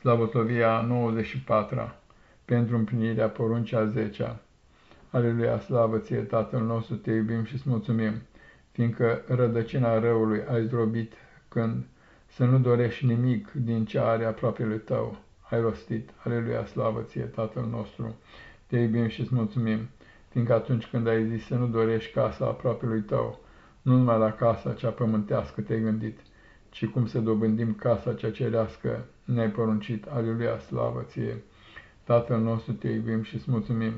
Slavosovia 94 pentru împlinirea poruncii a 10 Aleluia, slavă ție, Tatăl nostru, te iubim și îți mulțumim, fiindcă rădăcina răului ai zdrobit când să nu dorești nimic din ce are aproapele tău. Ai rostit, aleluia, slavă ție, Tatăl nostru, te iubim și îți mulțumim, fiindcă atunci când ai zis să nu dorești casa aproapelui tău, nu numai la casa cea pământească te-ai gândit, ci cum să dobândim casa cea cerească ne-ai poruncit. Aleluia, slavă ție! Tatăl nostru, te iubim și îți mulțumim,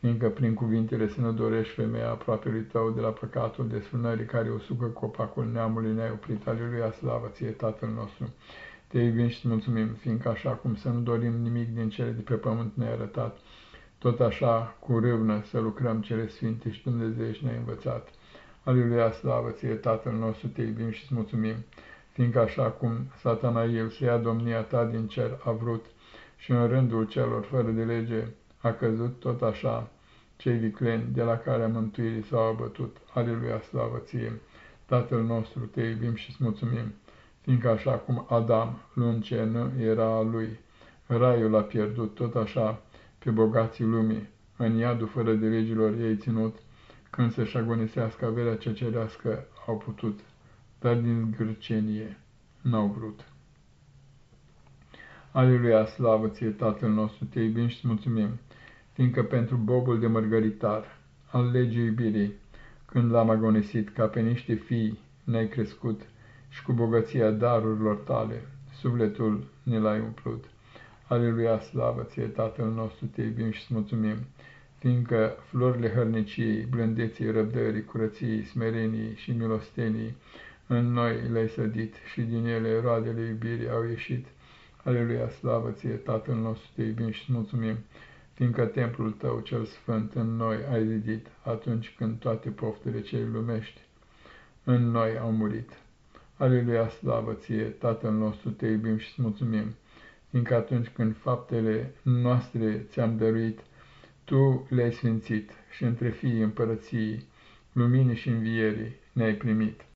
fiindcă prin cuvintele să nu dorești femeia aproapelui tău de la păcatul desfrânării care usucă copacul neamului ne-ai oprit. Aleluia, slavă ție, Tatăl nostru! Te iubim și îți mulțumim, fiindcă așa cum să nu dorim nimic din cele de pe pământ ne-ai arătat, tot așa, cu râvnă, să lucrăm cele sfinte și Dumnezeu și ne-ai învățat. Aleluia, slavă ție, Tatăl nostru, te iubim și îți mulțumim, fiindcă așa cum Satanael să ia domnia ta din cer a vrut și în rândul celor fără de lege a căzut, tot așa cei vicleni de la care mântuirii s-au abătut. Aleluia, slavă ție, Tatăl nostru, te iubim și îți mulțumim, fiindcă așa cum Adam, luând ce nu era a lui, raiul a pierdut, tot așa pe bogații lumii, în iadul fără de legilor ei ținut, când să-și agonisească averea ce cerească au putut, dar din zgârcenie n-au vrut. Aleluia, slavă ție, Tatăl nostru, te iubim și mulțumim, fiindcă pentru bobul de mărgăritar al legii iubirii, când l-am agonisit ca pe niște fii ne-ai crescut și cu bogăția darurilor tale, sufletul ne l-ai umplut. Aleluia, slavă ție, Tatăl nostru, te iubim și mulțumim, fiindcă florile hărniciei, blândeții, răbdării, curăției, smereniei și milostenii în noi le-ai sădit și din ele roadele iubirii au ieșit. Aleluia, slavă ție, Tatăl nostru, te iubim și mulțumim, fiindcă templul tău cel sfânt în noi ai zidit atunci când toate poftele cei lumești în noi au murit. Aleluia, slavă ție, Tatăl nostru, te iubim și mulțumim, fiindcă atunci când faptele noastre ți-am dăruit, tu le-ai sfințit și între fiii împărăției, luminii și învierii ne-ai primit.